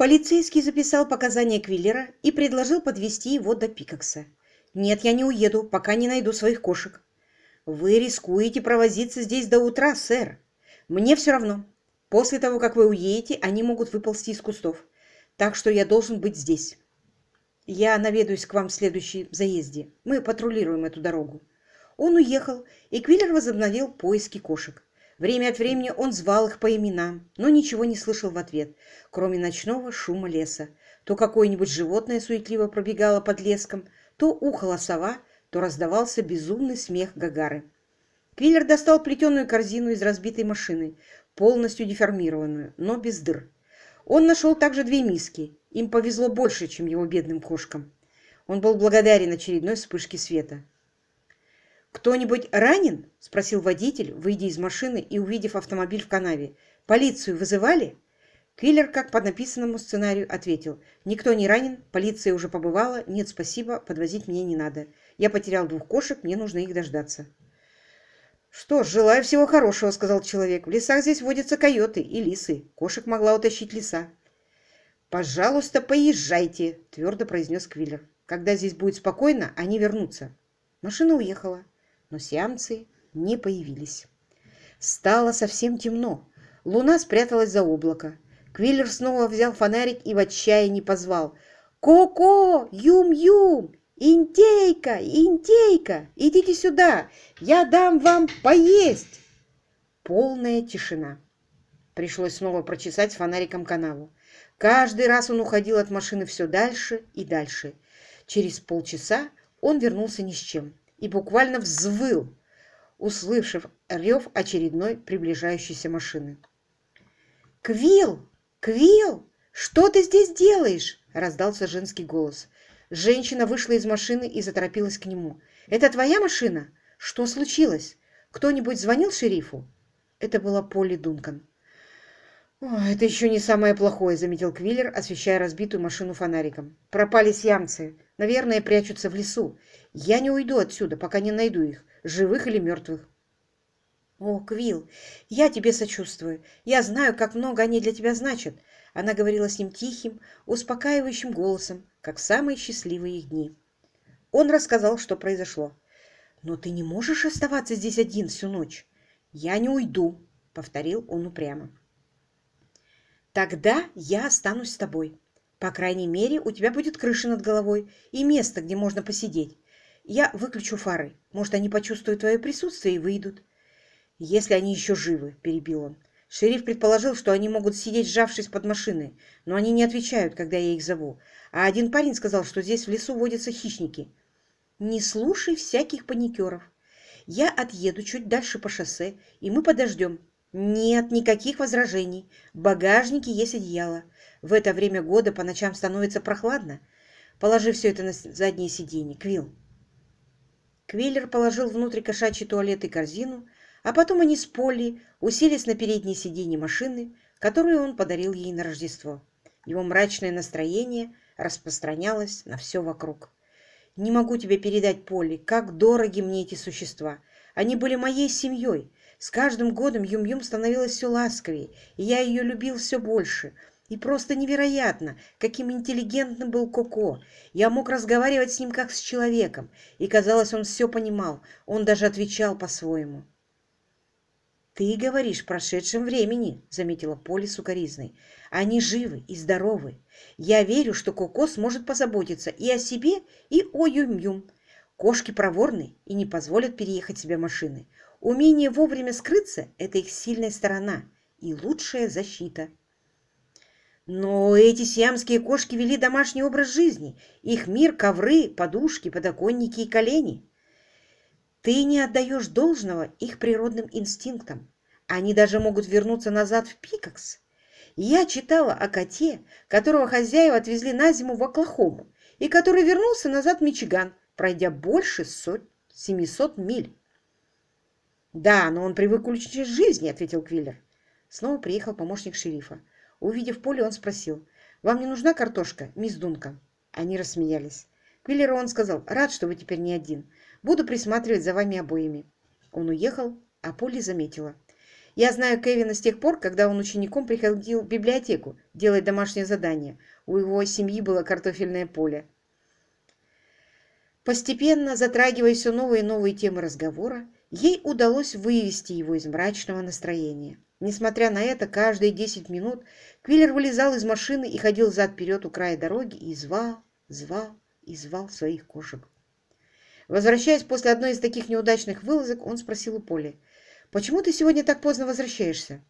Полицейский записал показания Квиллера и предложил подвести его до Пикакса. «Нет, я не уеду, пока не найду своих кошек». «Вы рискуете провозиться здесь до утра, сэр. Мне все равно. После того, как вы уедете, они могут выползти из кустов. Так что я должен быть здесь. Я наведаюсь к вам в следующей заезде. Мы патрулируем эту дорогу». Он уехал, и Квиллер возобновил поиски кошек. Время от времени он звал их по именам, но ничего не слышал в ответ, кроме ночного шума леса. То какое-нибудь животное суетливо пробегало под леском, то ухала сова, то раздавался безумный смех Гагары. Квиллер достал плетеную корзину из разбитой машины, полностью деформированную, но без дыр. Он нашел также две миски. Им повезло больше, чем его бедным кошкам. Он был благодарен очередной вспышке света. «Кто-нибудь ранен?» – спросил водитель, выйдя из машины и увидев автомобиль в канаве. «Полицию вызывали?» Квиллер, как по написанному сценарию, ответил. «Никто не ранен, полиция уже побывала. Нет, спасибо, подвозить мне не надо. Я потерял двух кошек, мне нужно их дождаться». «Что ж, желаю всего хорошего», — сказал человек. «В лесах здесь водятся койоты и лисы. Кошек могла утащить лиса». «Пожалуйста, поезжайте», — твердо произнес Квиллер. «Когда здесь будет спокойно, они вернутся». Машина уехала но сиамцы не появились. Стало совсем темно. Луна спряталась за облако. Квиллер снова взял фонарик и в отчаянии позвал. «Ко-ко! Юм-юм! Интейка! Интейка! Идите сюда! Я дам вам поесть!» Полная тишина. Пришлось снова прочесать фонариком канаву. Каждый раз он уходил от машины все дальше и дальше. Через полчаса он вернулся ни с чем и буквально взвыл, услышав рев очередной приближающейся машины. «Квилл! Квилл! Что ты здесь делаешь?» – раздался женский голос. Женщина вышла из машины и заторопилась к нему. «Это твоя машина? Что случилось? Кто-нибудь звонил шерифу?» Это была Полли Дункан. «О, это еще не самое плохое», — заметил Квиллер, освещая разбитую машину фонариком. «Пропали сиамцы. Наверное, прячутся в лесу. Я не уйду отсюда, пока не найду их, живых или мертвых». «О, Квилл, я тебе сочувствую. Я знаю, как много они для тебя значат». Она говорила с ним тихим, успокаивающим голосом, как в самые счастливые их дни. Он рассказал, что произошло. «Но ты не можешь оставаться здесь один всю ночь?» «Я не уйду», — повторил он упрямо. Тогда я останусь с тобой. По крайней мере, у тебя будет крыша над головой и место, где можно посидеть. Я выключу фары. Может, они почувствуют твое присутствие и выйдут. Если они еще живы, перебил он. Шериф предположил, что они могут сидеть, сжавшись под машиной, но они не отвечают, когда я их зову. А один парень сказал, что здесь в лесу водятся хищники. Не слушай всяких паникеров. Я отъеду чуть дальше по шоссе, и мы подождем, нет никаких возражений. В багажнике есть одеяло. В это время года по ночам становится прохладно. Положи все это на заднее сиденье. Квилл. Квиллер положил внутрь кошачий туалет и корзину, а потом они с Полли уселись на переднее сиденье машины, которую он подарил ей на Рождество. Его мрачное настроение распространялось на все вокруг. «Не могу тебе передать, Полли, как дороги мне эти существа. Они были моей семьей, с каждым годом Юм-Юм становилась все ласковее, и я ее любил все больше. И просто невероятно, каким интеллигентным был Коко. Я мог разговаривать с ним как с человеком, и, казалось, он все понимал, он даже отвечал по-своему. «Ты говоришь в прошедшем времени», — заметила Поли сукоризной. «Они живы и здоровы. Я верю, что Коко сможет позаботиться и о себе, и о Юм-Юм. Кошки проворны и не позволят переехать себе машины. Умение вовремя скрыться – это их сильная сторона и лучшая защита. Но эти сиамские кошки вели домашний образ жизни. Их мир – ковры, подушки, подоконники и колени. Ты не отдаешь должного их природным инстинктам. Они даже могут вернуться назад в Пикакс. Я читала о коте, которого хозяева отвезли на зиму в Оклахому, и который вернулся назад в Мичиган, пройдя больше сот... 700 миль. «Да, но он привык к уличной жизни», — ответил Квиллер. Снова приехал помощник шерифа. Увидев поле, он спросил, «Вам не нужна картошка, мисс Дункан?» Они рассмеялись. Квиллеру он сказал, «Рад, что вы теперь не один. Буду присматривать за вами обоими». Он уехал, а Полли заметила. Я знаю Кевина с тех пор, когда он учеником приходил в библиотеку делать домашнее задание. У его семьи было картофельное поле. Постепенно, затрагивая все новые и новые темы разговора, ей удалось вывести его из мрачного настроения. Несмотря на это, каждые десять минут Квиллер вылезал из машины и ходил взад-вперед у края дороги и звал, звал и звал своих кошек. Возвращаясь после одной из таких неудачных вылазок, он спросил у Поли, «Почему ты сегодня так поздно возвращаешься?»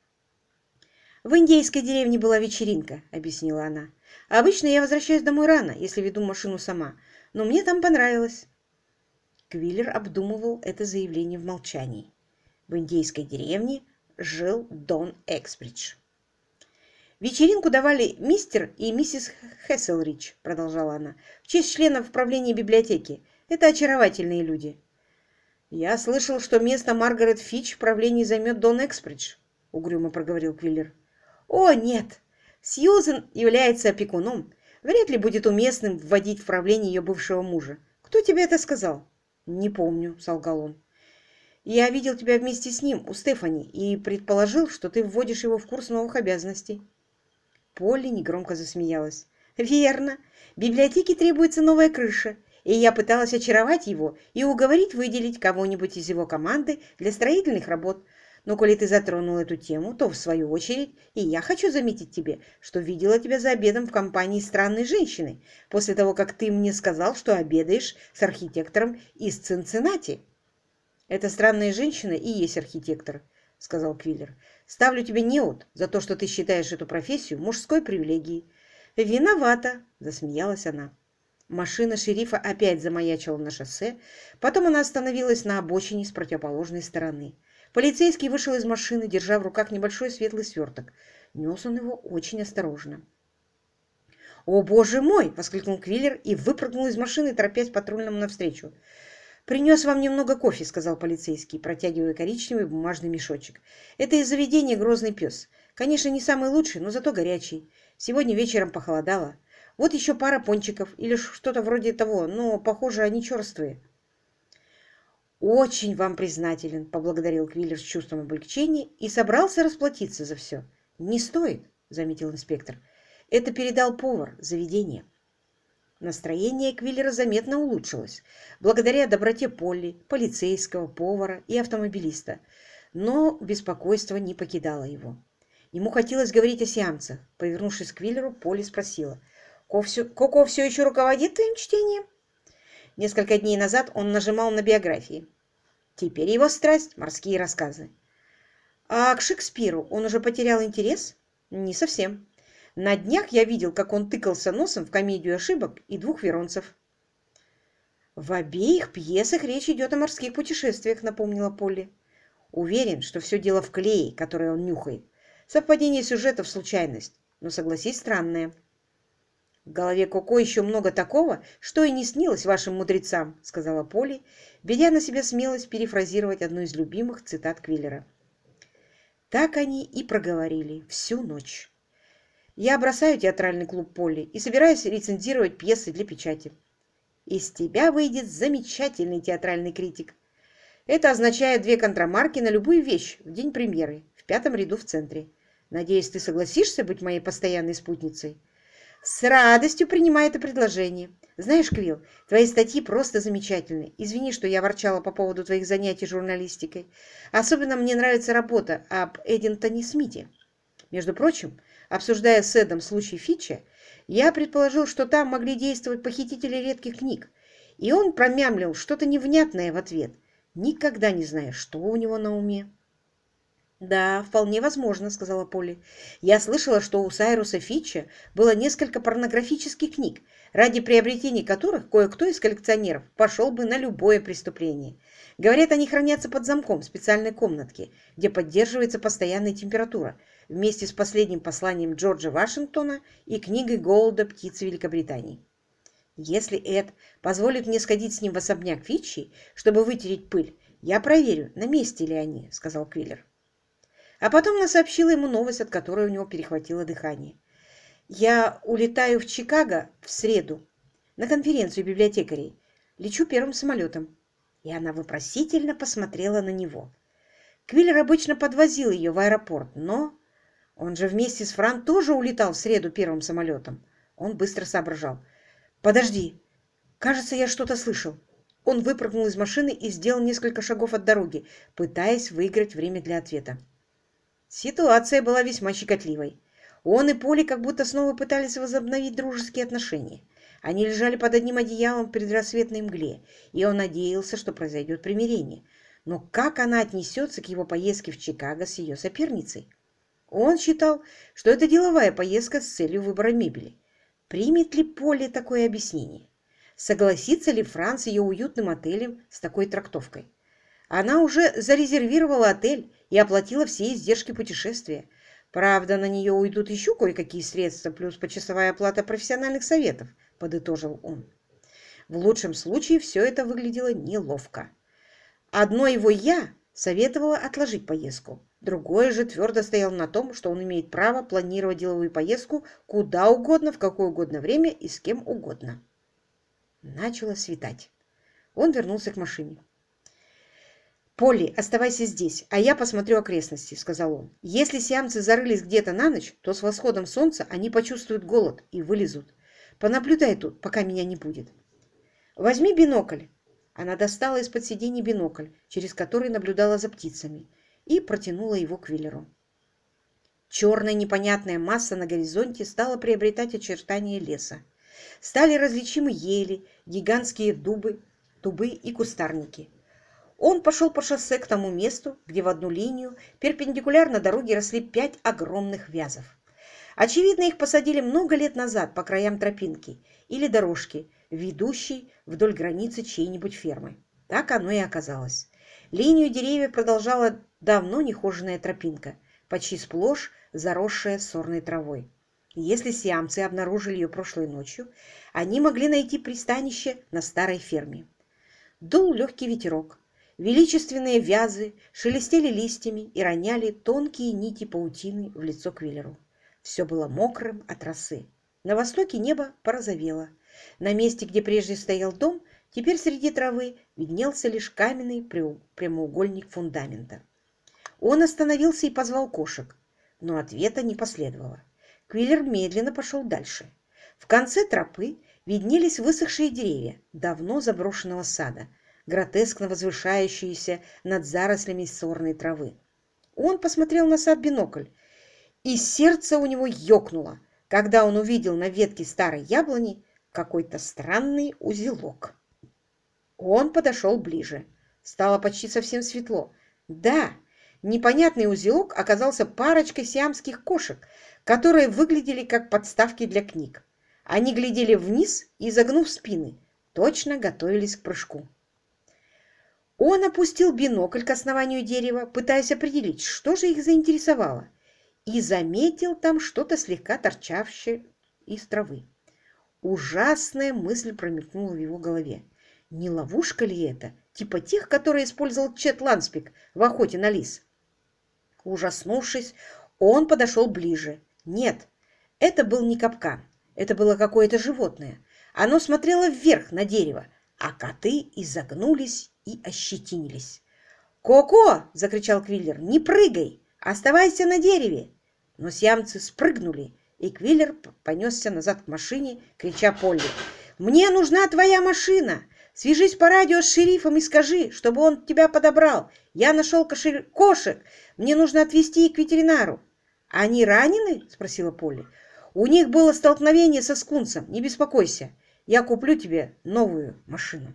«В индейской деревне была вечеринка», — объяснила она. «Обычно я возвращаюсь домой рано, если веду машину сама, но мне там понравилось». Квиллер обдумывал это заявление в молчании. В индейской деревне жил Дон Эксбридж. «Вечеринку давали мистер и миссис Хесселрич», — продолжала она, — «в честь членов правления библиотеки. Это очаровательные люди». «Я слышал, что место Маргарет Фич в правлении займет Дон Экспридж», — угрюмо проговорил Квиллер. «О, нет! Сьюзен является опекуном. Вряд ли будет уместным вводить в правление ее бывшего мужа. Кто тебе это сказал?» «Не помню», — солгал он. «Я видел тебя вместе с ним у Стефани и предположил, что ты вводишь его в курс новых обязанностей». Полли негромко засмеялась. «Верно. Библиотеке требуется новая крыша, и я пыталась очаровать его и уговорить выделить кого-нибудь из его команды для строительных работ. Но коли ты затронул эту тему, то, в свою очередь, и я хочу заметить тебе, что видела тебя за обедом в компании странной женщины, после того, как ты мне сказал, что обедаешь с архитектором из Цинциннати». «Эта странная женщина и есть архитектор», — сказал Квиллер. Ставлю тебе неуд за то, что ты считаешь эту профессию мужской привилегией. Виновата, засмеялась она. Машина шерифа опять замаячила на шоссе, потом она остановилась на обочине с противоположной стороны. Полицейский вышел из машины, держа в руках небольшой светлый сверток. Нес он его очень осторожно. «О, боже мой!» — воскликнул Квиллер и выпрыгнул из машины, торопясь патрульному навстречу. «Принес вам немного кофе», — сказал полицейский, протягивая коричневый бумажный мешочек. «Это из заведения «Грозный пес». Конечно, не самый лучший, но зато горячий. Сегодня вечером похолодало. Вот еще пара пончиков или что-то вроде того, но, похоже, они черствые». «Очень вам признателен», — поблагодарил Квиллер с чувством облегчения и собрался расплатиться за все. «Не стоит», — заметил инспектор. «Это передал повар заведения». Настроение Квиллера заметно улучшилось, благодаря доброте Полли, полицейского, повара и автомобилиста, но беспокойство не покидало его. Ему хотелось говорить о сеансах. Повернувшись к Квиллеру, Полли спросила, «Коко все еще руководит твоим чтением?» Несколько дней назад он нажимал на биографии. Теперь его страсть – морские рассказы. А к Шекспиру он уже потерял интерес? Не совсем. На днях я видел, как он тыкался носом в комедию ошибок и двух веронцев. В обеих пьесах речь идет о морских путешествиях, напомнила Полли. Уверен, что все дело в клее, который он нюхает. Совпадение сюжетов – случайность, но, согласись, странное. В голове Коко еще много такого, что и не снилось вашим мудрецам, сказала Полли, беря на себя смелость перефразировать одну из любимых цитат Квиллера. Так они и проговорили всю ночь. Я бросаю театральный клуб Полли и собираюсь рецензировать пьесы для печати. Из тебя выйдет замечательный театральный критик. Это означает две контрамарки на любую вещь в день премьеры, в пятом ряду в центре. Надеюсь, ты согласишься быть моей постоянной спутницей? С радостью принимаю это предложение. Знаешь, Квилл, твои статьи просто замечательны. Извини, что я ворчала по поводу твоих занятий журналистикой. Особенно мне нравится работа об Эдинтоне Смите. Между прочим, Обсуждая с Эдом случай Фича, я предположил, что там могли действовать похитители редких книг, и он промямлил что-то невнятное в ответ, никогда не зная, что у него на уме. «Да, вполне возможно», — сказала Полли. «Я слышала, что у Сайруса Фитча было несколько порнографических книг, ради приобретения которых кое-кто из коллекционеров пошел бы на любое преступление. Говорят, они хранятся под замком в специальной комнатке, где поддерживается постоянная температура, вместе с последним посланием Джорджа Вашингтона и книгой Голда «Птицы Великобритании». Если Эд позволит мне сходить с ним в особняк Фитчи, чтобы вытереть пыль, я проверю, на месте ли они, — сказал Квиллер. А потом она сообщила ему новость, от которой у него перехватило дыхание. «Я улетаю в Чикаго в среду на конференцию библиотекарей. Лечу первым самолетом». И она вопросительно посмотрела на него. Квиллер обычно подвозил ее в аэропорт, но... Он же вместе с Фран тоже улетал в среду первым самолетом. Он быстро соображал. «Подожди, кажется, я что-то слышал». Он выпрыгнул из машины и сделал несколько шагов от дороги, пытаясь выиграть время для ответа. Ситуация была весьма щекотливой. Он и Поли как будто снова пытались возобновить дружеские отношения. Они лежали под одним одеялом в предрассветной мгле, и он надеялся, что произойдет примирение. Но как она отнесется к его поездке в Чикаго с ее соперницей? Он считал, что это деловая поездка с целью выбора мебели. Примет ли Поле такое объяснение? Согласится ли Франц ее уютным отелем с такой трактовкой? Она уже зарезервировала отель и оплатила все издержки путешествия. Правда, на нее уйдут еще кое-какие средства, плюс почасовая оплата профессиональных советов, подытожил он. В лучшем случае все это выглядело неловко. Одно его «я» советовало отложить поездку. Другое же твердо стоял на том, что он имеет право планировать деловую поездку куда угодно, в какое угодно время и с кем угодно. Начало светать. Он вернулся к машине. «Полли, оставайся здесь, а я посмотрю окрестности», — сказал он. «Если сиамцы зарылись где-то на ночь, то с восходом солнца они почувствуют голод и вылезут. Понаблюдай тут, пока меня не будет. Возьми бинокль». Она достала из-под сиденья бинокль, через который наблюдала за птицами, и протянула его к Виллеру. Черная непонятная масса на горизонте стала приобретать очертания леса. Стали различимы ели, гигантские дубы, дубы и кустарники. Он пошел по шоссе к тому месту, где в одну линию перпендикулярно дороге росли пять огромных вязов. Очевидно, их посадили много лет назад по краям тропинки или дорожки, ведущей вдоль границы чьей-нибудь фермы. Так оно и оказалось. Линию деревьев продолжала давно нехоженная тропинка, почти сплошь заросшая сорной травой. Если сиамцы обнаружили ее прошлой ночью, они могли найти пристанище на старой ферме. Дул легкий ветерок, Величественные вязы шелестели листьями и роняли тонкие нити паутины в лицо Квиллеру. Все было мокрым от росы. На востоке небо порозовело. На месте, где прежде стоял дом, теперь среди травы виднелся лишь каменный прямоугольник фундамента. Он остановился и позвал кошек, но ответа не последовало. Квиллер медленно пошел дальше. В конце тропы виднелись высохшие деревья давно заброшенного сада – гротескно возвышающиеся над зарослями сорной травы. Он посмотрел на сад бинокль, и сердце у него ёкнуло, когда он увидел на ветке старой яблони какой-то странный узелок. Он подошел ближе. Стало почти совсем светло. Да, непонятный узелок оказался парочкой сиамских кошек, которые выглядели как подставки для книг. Они глядели вниз и, загнув спины, точно готовились к прыжку. Он опустил бинокль к основанию дерева, пытаясь определить, что же их заинтересовало, и заметил там что-то слегка торчавшее из травы. Ужасная мысль промелькнула в его голове. Не ловушка ли это, типа тех, которые использовал Чет Ланспик в охоте на лис? Ужаснувшись, он подошел ближе. Нет, это был не капкан, это было какое-то животное. Оно смотрело вверх на дерево, а коты изогнулись и ощетинились. «Коко!» – закричал Квиллер. «Не прыгай! Оставайся на дереве!» Но сиамцы спрыгнули, и Квиллер понесся назад к машине, крича Полли. «Мне нужна твоя машина! Свяжись по радио с шерифом и скажи, чтобы он тебя подобрал. Я нашел кошель... кошек. Мне нужно отвезти их к ветеринару». «Они ранены?» – спросила Полли. «У них было столкновение со скунсом. Не беспокойся. Я куплю тебе новую машину».